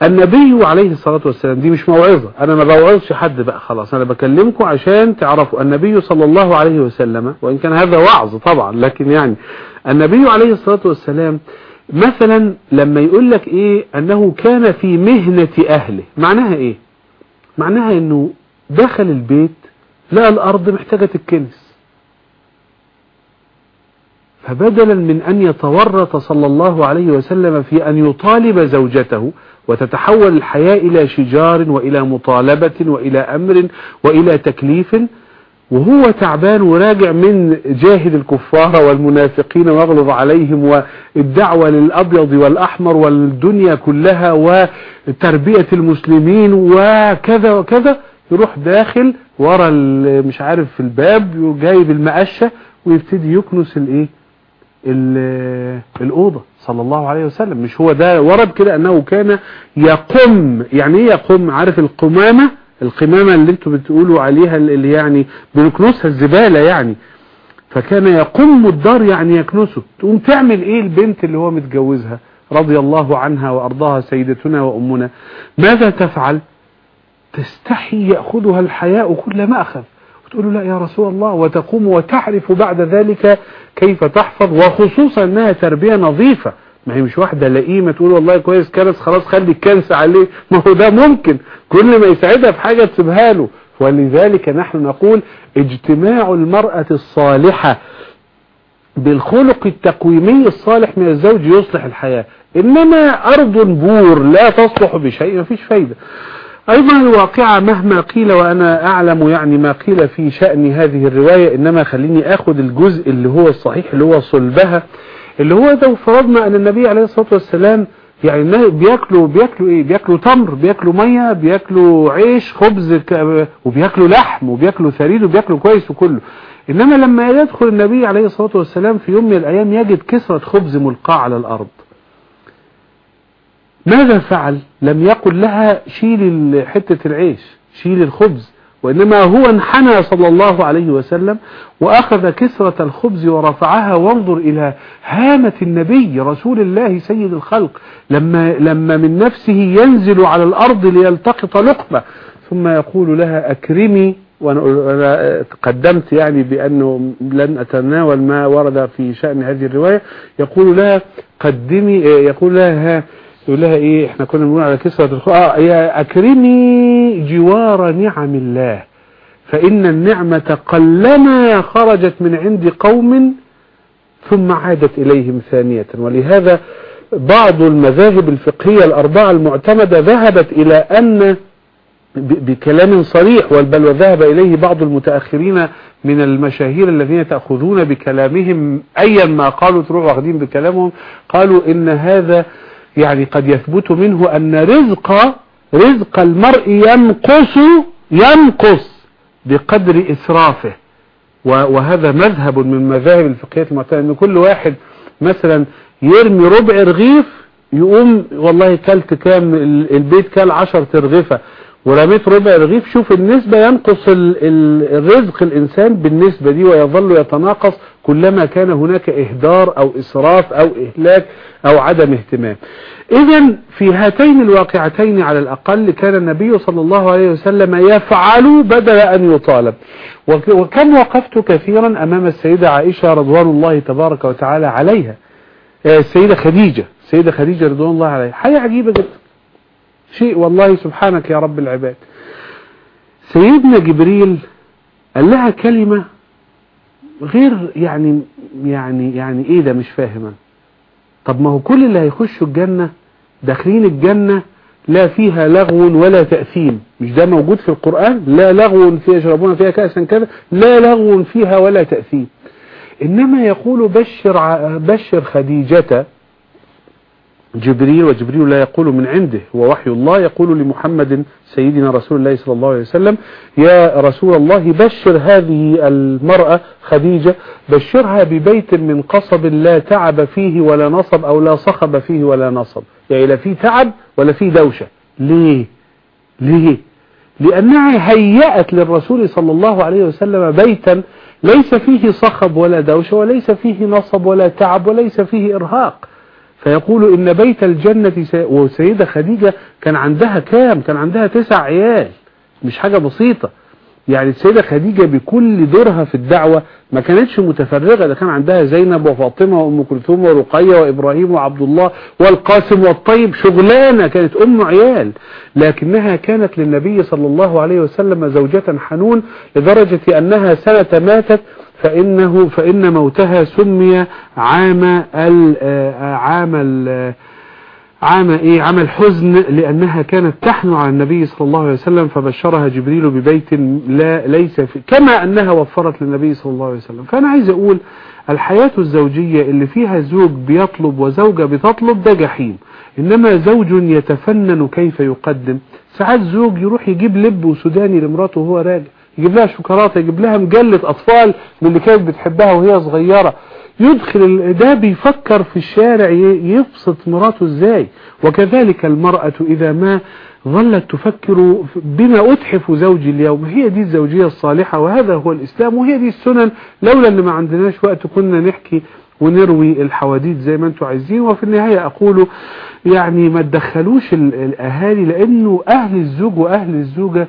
النبي عليه الصلاة والسلام دي مش موعظة. أنا ما بوعظش حد بقى خلاص أنا بكلمكم عشان تعرفوا. النبي صلى الله عليه وسلم وإن كان هذا وعظ طبعا لكن يعني النبي عليه الصلاة والسلام مثلا لما يقول لك إيه أنه كان في مهنة أهله معناها إيه؟ معناها إنه دخل البيت لقى الأرض محتاجة تتكنس فبدلا من أن يتورط صلى الله عليه وسلم في أن يطالب زوجته وتتحول الحياة إلى شجار وإلى مطالبة وإلى أمر وإلى تكليف. وهو تعبان وراجع من جاهد الكفار والمنافقين واغلظ عليهم والدعوة للأبيض والأحمر والدنيا كلها وتربية المسلمين وكذا وكذا. يروح داخل ورا مش عارف في الباب جايب المقشة ويبتدي يكنس الايه الأوضة. صلى الله عليه وسلم. مش هو ده ورد كده أنه كان يقم. يعني إيه يقم؟ عارف القمامة؟ القمامة اللي أنتوا بتقولوا عليها اللي يعني بنكنسها الزبالة يعني. فكان يقم الدار يعني يكنسه. تقوم تعمل إيه البنت اللي هو متجوزها رضي الله عنها وأرضاها سيدتنا وأمنا؟ ماذا تفعل؟ تستحي يأخذها الحياء كل ما أخذ. وتقول لا يا رسول الله وتقوم وتعرف بعد ذلك كيف تحفظ وخصوصا إنها تربية نظيفة. ما هي مش واحدة لئيمة تقول والله كويس كنس خلاص خلي الكنس عليه. [LAUGHS] ما هو ده ممكن. كل ما يساعدها في حاجة تسيبها له. ولذلك نحن نقول اجتماع المرأة الصالحة بالخلق التقويمي الصالح من الزوج يصلح الحياة. إنما أرض بور لا تصلح بشيء ما فيش فايدة. أيضا الواقعة مهما قيل وأنا أعلم يعني ما قيل في شأن هذه الرواية إنما خليني آخذ الجزء اللي هو الصحيح اللي هو صلبها اللي هو لو فرضنا أن النبي عليه الصلاة والسلام يعني بياكلوا بياكلوا إيه؟ بياكلوا تمر بياكلوا مية بياكلوا عيش خبز وبياكلوا لحم وبياكلوا ثريد وبياكلوا كويس وكله. إنما لما يدخل النبي عليه الصلاة والسلام في يوم من الأيام يجد كسرة خبز ملقاة على الأرض. ماذا فعل؟ لم يقل لها شيل حتة العيش شيل الخبز وإنما هو انحنى صلى الله عليه وسلم وأخذ كسرة الخبز ورفعها وانظر إلى هامة النبي رسول الله سيد الخلق لما, لما من نفسه ينزل على الأرض ليلتقط لقمة. ثم يقول لها أكرمي وأنا قدمت يعني بأنه لن أتناول ما ورد في شأن هذه الرواية. يقول لها قدمي يقول لها يقول لها إيه إحنا كنا بنقول على كسرة الخ... آه يا أكرمي جوار نعم الله فإن النعمة قلما خرجت من عند قوم ثم عادت إليهم ثانية. ولهذا بعض المذاهب الفقهية الأربعة المعتمدة ذهبت إلى أن بكلام صريح بل وذهب إليه بعض المتأخرين من المشاهير الذين تأخذون بكلامهم ايا ما قالوا تروحوا واخدين بكلامهم قالوا إن هذا يعني قد يثبت منه أن رزق رزق المرء ينقص ينقص بقدر إسرافه. وهذا مذهب من مذاهب الفقهية المعتمدة أن كل واحد مثلا يرمي ربع رغيف يقوم والله كلت كام ال- البيت كل عشر ترغفة ورميت ربع رغيف شوف النسبة ينقص ال- ال- الرزق الإنسان بالنسبة دي ويظل يتناقص كلما كان هناك إهدار أو إسراف أو إهلاك أو عدم اهتمام. إذا في هاتين الواقعتين على الأقل كان النبي صلى الله عليه وسلم يفعل بدل أن يطالب. وك- وكم وقفت كثيرا أمام السيدة عائشة رضوان الله تبارك وتعالى عليها. آه، السيدة خديجة السيدة خديجة رضوان الله عليها. حاجة عجيبة جدا. شيء والله سبحانك يا رب العباد. سيدنا جبريل قال لها كلمة غير يعني يعني يعني إيه ده مش فاهم أنا. طب ما هو كل اللي هيخشوا الجنة داخلين الجنة لا فيها لغو ولا تأثيم. مش ده موجود في القرآن؟ لا لغو فيها يشربون فيها كأسا كذا. لا لغو فيها ولا تأثيم. إنما يقول بشر بشر خديجة جبريل وجبريل لا يقول من عنده هو وحي الله يقول لمحمد سيدنا رسول الله صلى الله عليه وسلم يا رسول الله بشر هذه المرأة خديجة بشرها ببيت من قصب لا تعب فيه ولا نصب أو لا صخب فيه ولا نصب. يعني لا فيه تعب ولا فيه دوشة. ليه؟ ليه؟ لأنها هيأت للرسول صلى الله عليه وسلم بيتا ليس فيه صخب ولا دوشة وليس فيه نصب ولا تعب وليس فيه إرهاق. فيقول إن بيت الجنة سي... وسيدة خديجة كان عندها كام؟ كان عندها تسع عيال. مش حاجة بسيطة. يعني السيدة خديجة بكل دورها في الدعوة ما كانتش متفرغة. ده كان عندها زينب وفاطمة وأم كلثوم ورقية وإبراهيم وعبد الله والقاسم والطيب. شغلانة كانت أم عيال. لكنها كانت للنبي صلى الله عليه وسلم زوجة حنون لدرجة أنها سنة ماتت فإنه فإن موتها سمي عام ال عام ال عام إيه؟ عام الحزن لأنها كانت تحن على النبي صلى الله عليه وسلم فبشرها جبريل ببيت لا ليس في كما أنها وفرت للنبي صلى الله عليه وسلم. فأنا عايز أقول الحياة الزوجية اللي فيها زوج بيطلب وزوجة بتطلب ده جحيم. إنما زوج يتفنن كيف يقدم. ساعات زوج يروح يجيب لب وسوداني لمراته وهو راجع. يجيب لها شوكولاتة يجيب لها مجلة أطفال من اللي كانت بتحبها وهي صغيرة. يدخل ده بيفكر في الشارع يبسط مراته إزاي. وكذلك المرأة إذا ما ظلت تفكر بما أتحف زوجي اليوم. هي دي الزوجية الصالحة وهذا هو الإسلام وهي دي السنن. لولا أن ما عندناش وقت كنا نحكي ونروي الحواديت زي ما أنتم عايزين. وفي النهاية أقول يعني ما تدخلوش ال- الأهالي لأنه أهل الزوج وأهل الزوجة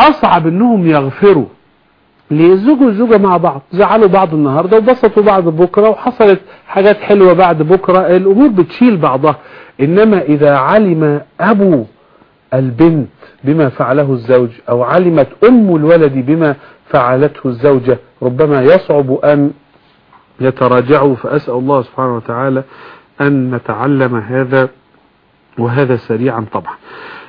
أصعب إنهم يغفروا. ليه؟ الزوج والزوجة مع بعض. زعلوا بعض النهاردة وبسطوا بعض بكرة وحصلت حاجات حلوة بعد بكرة. الأمور بتشيل بعضها. إنما إذا علم أبو البنت بما فعله الزوج أو علمت أم الولد بما فعلته الزوجة ربما يصعب أن يتراجعوا. فأسأل الله سبحانه وتعالى أن نتعلم هذا وهذا سريعا طبعا.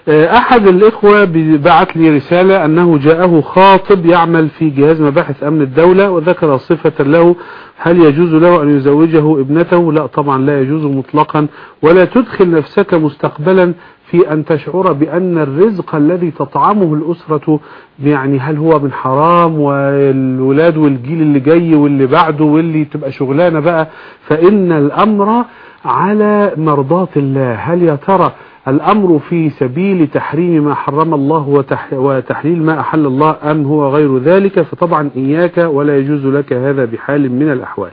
أحد الإخوة بعت لي رسالة أنه جاءه خاطب يعمل في جهاز مباحث أمن الدولة وذكر صفة له هل يجوز له أن يزوجه ابنته؟ لا طبعا لا يجوز مطلقا ولا تدخل نفسك مستقبلا في أن تشعر بأن الرزق الذي تطعمه الأسرة يعني هل هو من حرام والولاد والجيل اللي جاي واللي بعده واللي تبقى شغلانة بقى فإن الأمر على مرضاة الله. هل يا ترى الأمر في سبيل تحريم ما حرم الله وتح وتحليل ما أحل الله أم هو غير ذلك فطبعا إياك ولا يجوز لك هذا بحال من الأحوال.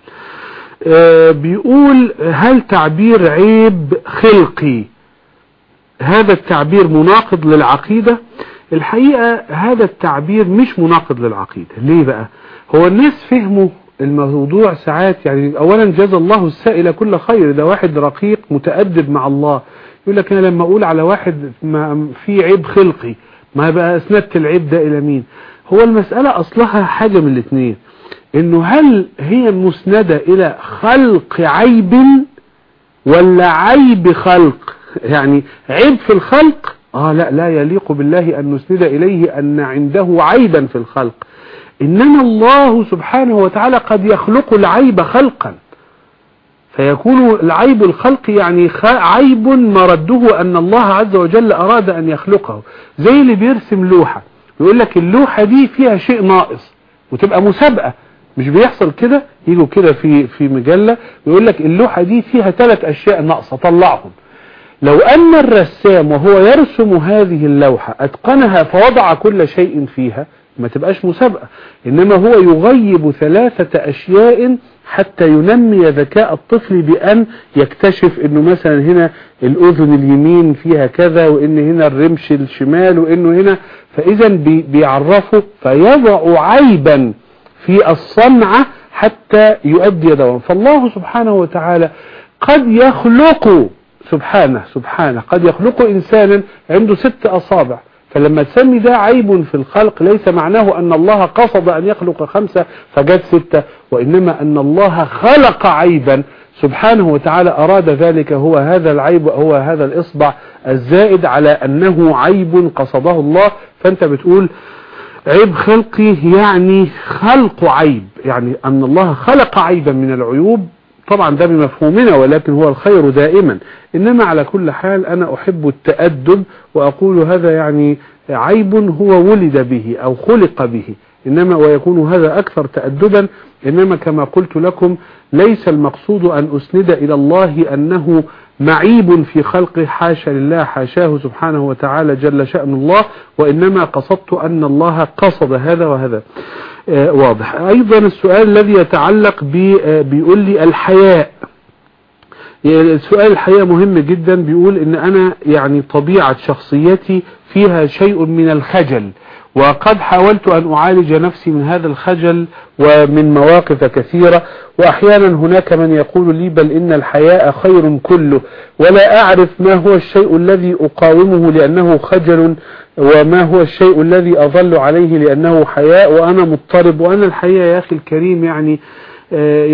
آه بيقول هل تعبير عيب خلقي؟ هذا التعبير مناقض للعقيدة؟ الحقيقة هذا التعبير مش مناقض للعقيدة. ليه بقى؟ هو الناس فهموا الموضوع ساعات يعني اولا جزا الله السائل كل خير ده واحد رقيق متأدب مع الله يقول لك أنا لما أقول على واحد ما في عيب خلقي ما بقى أسندت العيب ده إلى مين؟ هو المسألة أصلها حاجة من الاثنين إنه هل هي مسندة إلى خلق عيب ولا عيب خلق؟ يعني عيب في الخلق؟ آه لا لا يليق بالله أن نسند إليه أن عنده عيبا في الخلق. إنما الله سبحانه وتعالى قد يخلق العيب خلقا. فيكون العيب الخلق يعني عيب مرده أن الله عز وجل أراد أن يخلقه. زي اللي بيرسم لوحة. يقول لك اللوحة دي فيها شيء ناقص وتبقى مسابقة. مش بيحصل كده؟ يجوا كده في في مجلة ويقول لك اللوحة دي فيها ثلاث أشياء ناقصة. طلعهم. لو أن الرسام وهو يرسم هذه اللوحة أتقنها فوضع كل شيء فيها ما تبقاش مسابقة. إنما هو يغيب ثلاثة أشياء حتى ينمي ذكاء الطفل بأن يكتشف إنه مثلا هنا الأذن اليمين فيها كذا وإن هنا الرمش الشمال وإنه هنا. فاذا بي بيعرفه فيضع عيبا في الصنعة حتى يؤدي دوام. فالله سبحانه وتعالى قد يخلق سبحانه سبحانه قد يخلق إنسانا عنده ست أصابع. فلما تسمي ده عيب في الخلق ليس معناه أن الله قصد أن يخلق خمسة فجد ستة وإنما أن الله خلق عيبا. سبحانه وتعالى أراد ذلك هو هذا العيب هو هذا الإصبع الزائد على أنه عيب قصده الله. فأنت بتقول عيب خلقي يعني خلق عيب يعني أن الله خلق عيبا من العيوب. طبعا ده بمفهومنا ولكن هو الخير دائما. إنما على كل حال أنا أحب التأدب وأقول هذا يعني عيب هو ولد به أو خلق به. إنما ويكون هذا أكثر تأدبا. إنما كما قلت لكم ليس المقصود أن أسند إلى الله أنه معيب في خلقه. حاشا لله حاشاه سبحانه وتعالى جل شأن الله. وإنما قصدت أن الله قصد هذا وهذا. واضح. أيضا السؤال الذي يتعلق آه بيقول لي الحياء. السؤال الحقيقة مهم جدا بيقول إن أنا يعني طبيعة شخصيتي فيها شيء من الخجل. وقد حاولت أن أعالج نفسي من هذا الخجل ومن مواقف كثيرة وأحيانا هناك من يقول لي بل إن الحياء خير كله ولا أعرف ما هو الشيء الذي أقاومه لأنه خجل وما هو الشيء الذي أظل عليه لأنه حياء وأنا مضطرب وأنا الحقيقة يا أخي الكريم يعني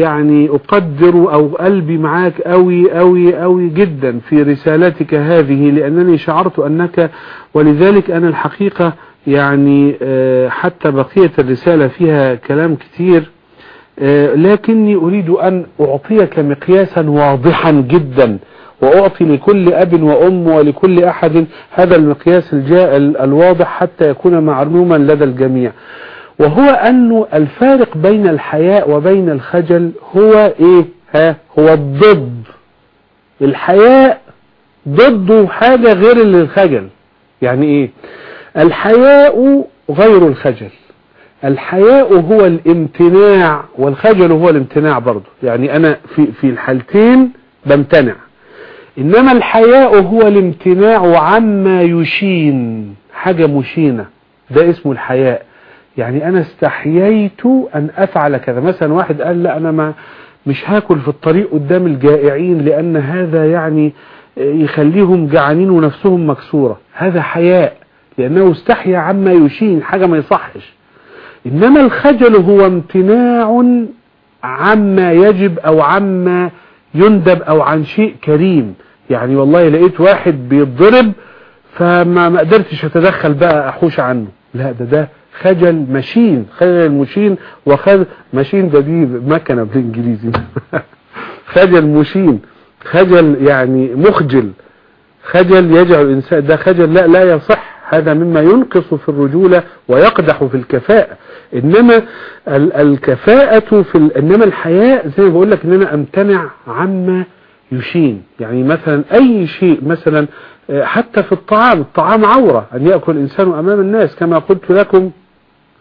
يعني أقدر أو قلبي معاك أوي أوي أوي جدا في رسالتك هذه لأنني شعرت أنك ولذلك أنا الحقيقة يعني حتى بقية الرسالة فيها كلام كتير لكني أريد أن أعطيك مقياسا واضحا جدا وأعطي لكل أب وأم ولكل أحد هذا المقياس الجاء الواضح حتى يكون معلوما لدى الجميع. وهو أن الفارق بين الحياء وبين الخجل هو إيه؟ ها هو الضد. الحياء ضده حاجة غير اللي الخجل. يعني إيه؟ الحياء غير الخجل. الحياء هو الامتناع والخجل هو الامتناع برضه. يعني أنا في, في الحالتين بمتنع. إنما الحياء هو الامتناع عما يشين. حاجة مشينة. ده اسمه الحياء. يعني أنا استحييت أن أفعل كذا. مثلا واحد قال لا أنا ما مش هاكل في الطريق قدام الجائعين لأن هذا يعني يخليهم جعانين ونفسهم مكسورة. هذا حياء. لأنه استحيا عما يشين حاجة ما يصحش. إنما الخجل هو امتناع عما يجب أو عما يندب أو عن شيء كريم. يعني والله لقيت واحد بيتضرب فما ما قدرتش أتدخل بقى أحوش عنه. لا ده ده خجل مشين خجل مشين وخجل مشين. ده دي مكنة بالإنجليزي. [LAUGHS] خجل مشين خجل يعني مخجل. خجل يجعل الإنسان ده خجل لا لا يصح. هذا مما ينقص في الرجولة ويقدح في الكفاءة. إنما الكفاءة في ال... إنما الحياء زي ما بقول لك إن أنا أمتنع عما يشين. يعني مثلا أي شيء مثلا حتى في الطعام الطعام عورة أن يأكل الإنسان أمام الناس كما قلت لكم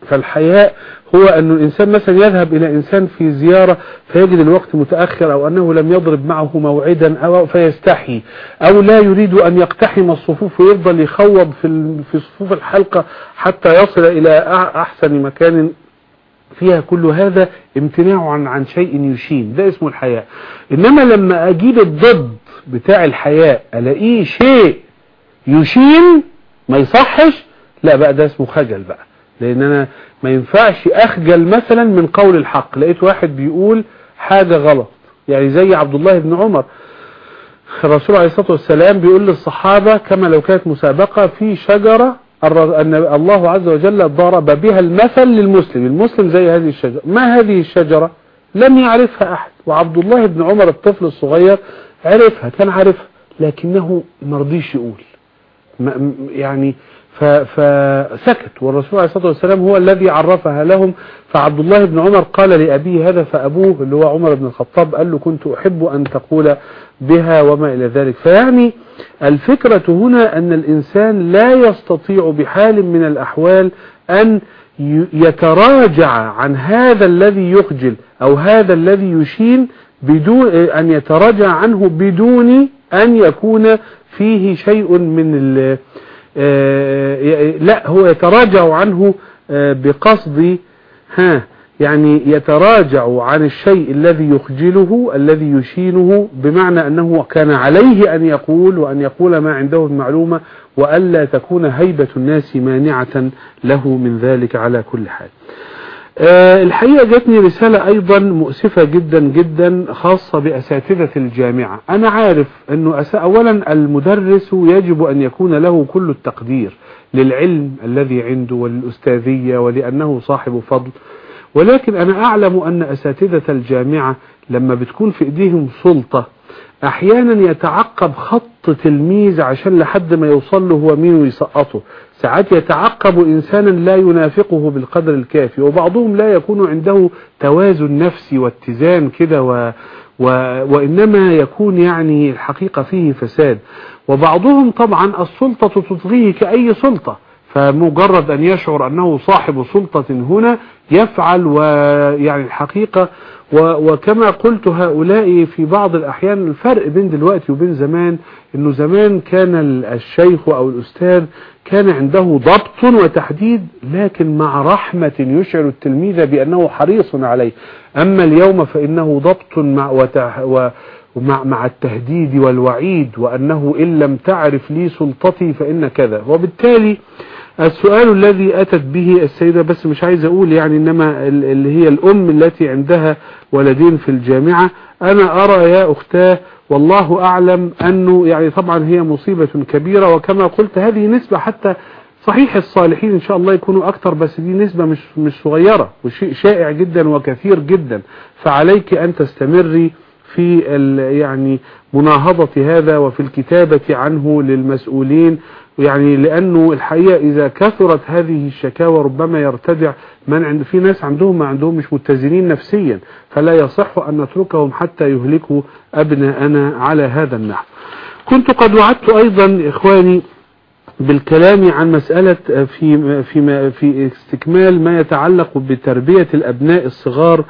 فالحياء هو أن الإنسان مثلا يذهب إلى إنسان في زيارة فيجد الوقت متأخر أو أنه لم يضرب معه موعدا أو فيستحي أو لا يريد أن يقتحم الصفوف ويفضل يخوض في في صفوف الحلقة حتى يصل إلى أحسن مكان فيها كل هذا امتناع عن عن شيء يشين. ده اسمه الحياء. إنما لما أجيب الضد بتاع الحياء ألاقيه شيء يشين ما يصحش لا بقى ده اسمه خجل بقى. لأن أنا ما ينفعش أخجل مثلا من قول الحق. لقيت واحد بيقول حاجة غلط. يعني زي عبد الله بن عمر. الرسول عليه الصلاة والسلام بيقول للصحابة كما لو كانت مسابقة في شجرة أن الله عز وجل ضرب بها المثل للمسلم. المسلم زي هذه الشجرة. ما هذه الشجرة؟ لم يعرفها أحد. وعبد الله بن عمر الطفل الصغير عرفها كان عارفها لكنه مرضيش يقول. يعني فسكت. والرسول عليه الصلاة والسلام هو الذي عرفها لهم. فعبد الله بن عمر قال لأبيه هذا فأبوه اللي هو عمر بن الخطاب قال له كنت أحب أن تقول بها وما إلى ذلك. فيعني الفكرة هنا أن الإنسان لا يستطيع بحال من الأحوال أن يتراجع عن هذا الذي يخجل أو هذا الذي يشين بدون أن يتراجع عنه بدون أن يكون فيه شيء من لا هو يتراجع عنه بقصد ها يعني يتراجع عن الشيء الذي يخجله الذي يشينه بمعنى أنه كان عليه أن يقول وأن يقول ما عنده المعلومة وألا تكون هيبة الناس مانعة له من ذلك على كل حال. الحقيقة جاتني رسالة أيضا مؤسفة جدا جدا خاصة بأساتذة الجامعة. أنا عارف أنه أس... أولا المدرس يجب أن يكون له كل التقدير للعلم الذي عنده وللأستاذية ولأنه صاحب فضل. ولكن أنا أعلم أن أساتذة الجامعة لما بتكون في إيديهم سلطة أحيانا يتعقب خط تلميذ عشان لحد ما يوصل له هو مين ويسقطه. ساعات يتعقب إنسانا لا ينافقه بالقدر الكافي وبعضهم لا يكون عنده توازن نفسي واتزان كده و... و... وإنما يكون يعني الحقيقة فيه فساد. وبعضهم طبعا السلطة تطغيه كأي سلطة. فمجرد أن يشعر أنه صاحب سلطة هنا يفعل ويعني الحقيقة وكما قلت هؤلاء في بعض الأحيان الفرق بين دلوقتي وبين زمان أنه زمان كان الشيخ أو الأستاذ كان عنده ضبط وتحديد لكن مع رحمة يشعر التلميذ بأنه حريص عليه. أما اليوم فإنه ضبط مع وتح ومع مع التهديد والوعيد وأنه إن لم تعرف لي سلطتي فإن كذا. وبالتالي السؤال الذي أتت به السيدة بس مش عايز أقول يعني إنما اللي هي الأم التي عندها ولدين في الجامعة. أنا أرى يا أختاه والله أعلم أنه يعني طبعا هي مصيبة كبيرة وكما قلت هذه نسبة حتى صحيح الصالحين إن شاء الله يكونوا أكثر بس دي نسبة مش مش صغيرة وشيء شائع جدا وكثير جدا. فعليك أن تستمري في يعني مناهضة هذا وفي الكتابة عنه للمسؤولين. يعني لأنه الحقيقة إذا كثرت هذه الشكاوى ربما يرتدع من عند في ناس عندهم ما عندهم مش متزنين نفسيا فلا يصح أن نتركهم حتى يهلكوا أبناءنا على هذا النحو. كنت قد وعدت أيضا إخواني بالكلام عن مسألة في في في استكمال ما يتعلق بتربية الأبناء الصغار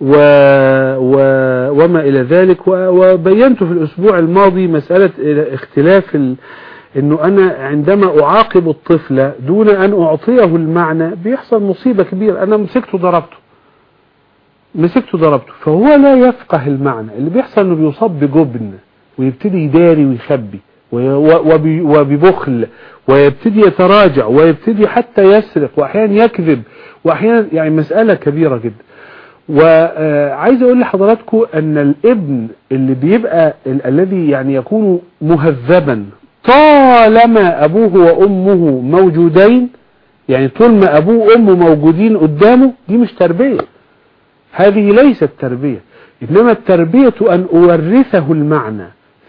و و وما إلى ذلك وبينت في الأسبوع الماضي مسألة اختلاف إنه أنا عندما أعاقب الطفل دون أن أعطيه المعنى بيحصل مصيبة كبيرة. أنا مسكته ضربته. مسكته ضربته. فهو لا يفقه المعنى. اللي بيحصل إنه بيصاب بجبن ويبتدي يداري ويخبي وببخل ويبتدي يتراجع ويبتدي حتى يسرق وأحيانا يكذب وأحيانا يعني مسألة كبيرة جدا. وعايز أقول لحضراتكم أن الابن اللي بيبقى الذي يعني يكون مهذبا طالما أبوه وأمه موجودين يعني طول ما أبوه وأمه موجودين قدامه دي مش تربية. هذه ليست تربية. إنما التربية أن أورثه المعنى.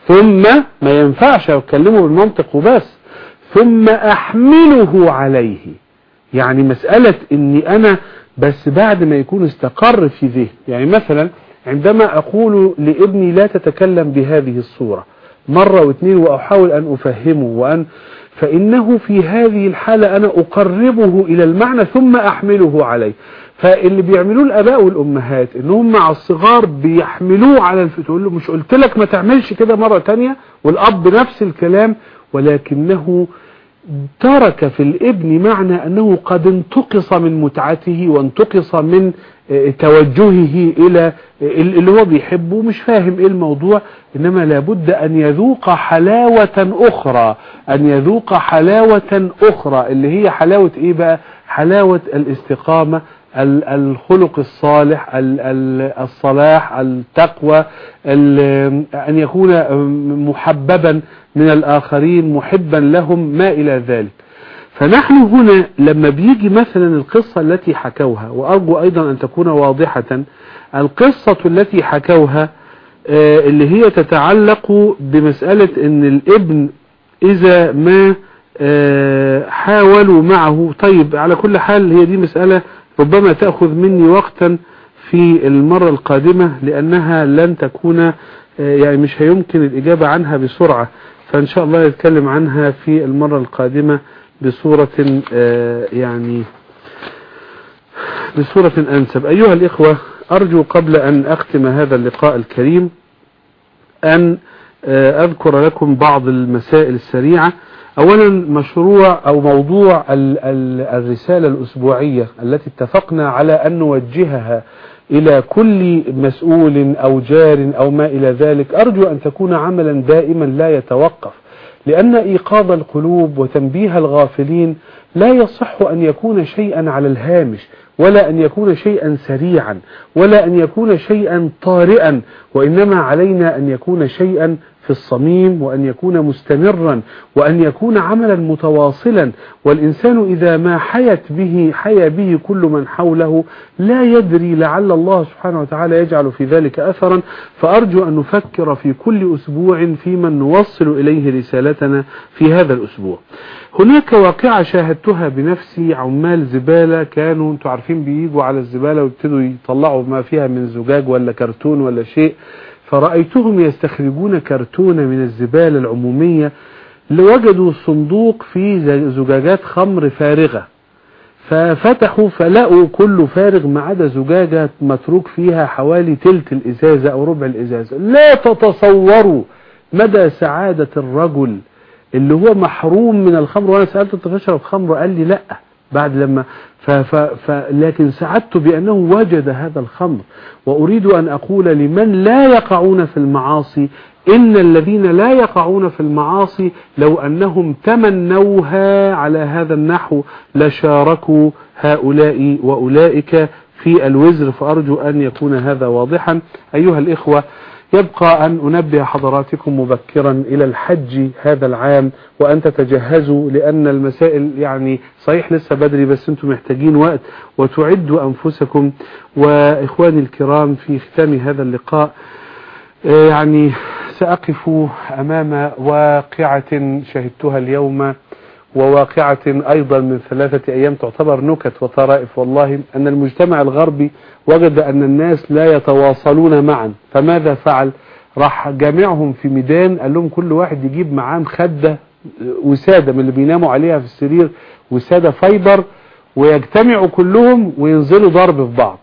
ثم ما ينفعش أكلمه بالمنطق وبس ثم أحمله عليه. يعني مسألة إني أنا بس بعد ما يكون استقر في ذهن يعني مثلا عندما أقول لابني لا تتكلم بهذه الصورة مرة واثنين وأحاول أن أفهمه وان فإنه في هذه الحالة أنا أقربه إلى المعنى ثم أحمله عليه. فاللي بيعملوه الآباء والأمهات إنهم مع الصغار بيحملوه على الف تقول له مش قلت لك ما تعملش كده مرة تانية؟ والأب نفس الكلام ولكنه ترك في الإبن معنى أنه قد انتقص من متعته وانتقص من توجهه إلى اللي هو بيحبه. مش فاهم إيه الموضوع. إنما لابد أن يذوق حلاوة أخرى أن يذوق حلاوة أخرى. اللي هي حلاوة إيه بقى؟ حلاوة الاستقامة. الخلق الصالح الصلاح التقوى أن يكون محببا من الآخرين محبا لهم ما إلى ذلك. فنحن هنا لما بيجي مثلا القصة التي حكوها وأرجو أيضا أن تكون واضحة القصة التي حكوها اللي هي تتعلق بمسألة أن الابن إذا ما آه، حاولوا معه طيب على كل حال هي دي مسألة ربما تأخذ مني وقتا في المرة القادمة لأنها لن تكون آه، يعني مش هيمكن الإجابة عنها بسرعة. فإن شاء الله يتكلم عنها في المرة القادمة بصورة آه، يعني بصورة أنسب. أيها الإخوة أرجو قبل أن أختم هذا اللقاء الكريم أن آه، أذكر لكم بعض المسائل السريعة أولا مشروع أو موضوع ال- ال- الرسالة الأسبوعية التي اتفقنا على أن نوجهها إلى كل مسؤول أو جار أو ما إلى ذلك. أرجو أن تكون عملا دائما لا يتوقف لأن إيقاظ القلوب وتنبيه الغافلين لا يصح أن يكون شيئا على الهامش ولا أن يكون شيئا سريعا ولا أن يكون شيئا طارئا وإنما علينا أن يكون شيئا في الصميم وأن يكون مستمرا وأن يكون عملا متواصلا. والإنسان إذا ما حيت به حيا به كل من حوله لا يدري لعل الله سبحانه وتعالى يجعل في ذلك أثرا. فأرجو أن نفكر في كل أسبوع في من نوصل إليه رسالتنا في هذا الأسبوع. هناك واقعة شاهدتها بنفسي عمال زبالة كانوا أنتوا عارفين بيجوا على الزبالة ويبتدوا يطلعوا ما فيها من زجاج ولا كرتون ولا شيء. فرأيتهم يستخرجون كرتون من الزبالة العمومية وجدوا صندوق فيه زجاجات خمر فارغة. ففتحوا فلقوا كله فارغ ما عدا زجاجة متروك فيها حوالي تلت الإزازة أو ربع الإزازة. لا تتصوروا مدى سعادة الرجل اللي هو محروم من الخمر. وأنا سألته أنت تشرب خمر؟ قال لي لا. بعد لما ف ف ف لكن سعدت بأنه وجد هذا الخمر. وأريد أن أقول لمن لا يقعون في المعاصي إن الذين لا يقعون في المعاصي لو أنهم تمنوها على هذا النحو لشاركوا هؤلاء وأولئك في الوزر. فأرجو أن يكون هذا واضحا. أيها الإخوة يبقى أن أنبه حضراتكم مبكرا إلى الحج هذا العام وأن تتجهزوا لأن المسائل يعني صحيح لسه بدري بس أنتم محتاجين وقت وتعدوا أنفسكم وإخواني الكرام في ختام هذا اللقاء. آه، يعني سأقف أمام واقعة شهدتها اليوم. وواقعة أيضا من ثلاثة أيام تعتبر نكت وطرائف. والله أن المجتمع الغربي وجد أن الناس لا يتواصلون معا. فماذا فعل؟ راح جامعهم في ميدان قال لهم كل واحد يجيب معاه مخدة وسادة من اللي بيناموا عليها في السرير وسادة fiber ويجتمعوا كلهم وينزلوا ضرب في بعض.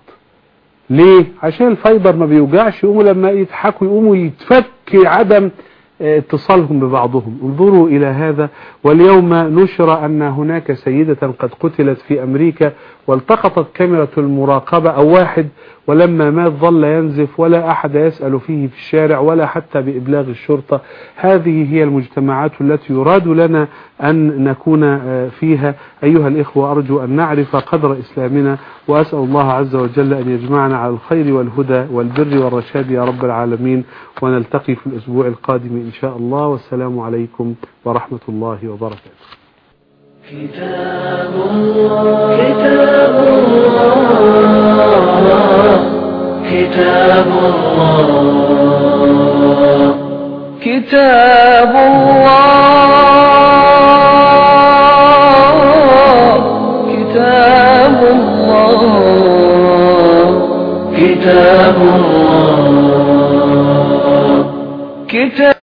ليه؟ عشان ال fiber ما بيوجعش يقوموا لما يضحكوا يقوموا يتفك عدم اتصالهم ببعضهم. انظروا إلى هذا واليوم نشر أن هناك سيدة قد قتلت في أمريكا والتقطت كاميرا المراقبة أو واحد ولما مات ظل ينزف ولا أحد يسأل فيه في الشارع ولا حتى بإبلاغ الشرطة. هذه هي المجتمعات التي يراد لنا أن نكون آه، فيها. أيها الإخوة أرجو أن نعرف قدر إسلامنا وأسأل الله عز وجل أن يجمعنا على الخير والهدى والبر والرشاد يا رب العالمين ونلتقي في الأسبوع القادم إن شاء الله. والسلام عليكم ورحمة الله وبركاته. كتاب الله. كتاب الله. كتاب الله. كتاب الله. كتاب الله كتاب الله كتاب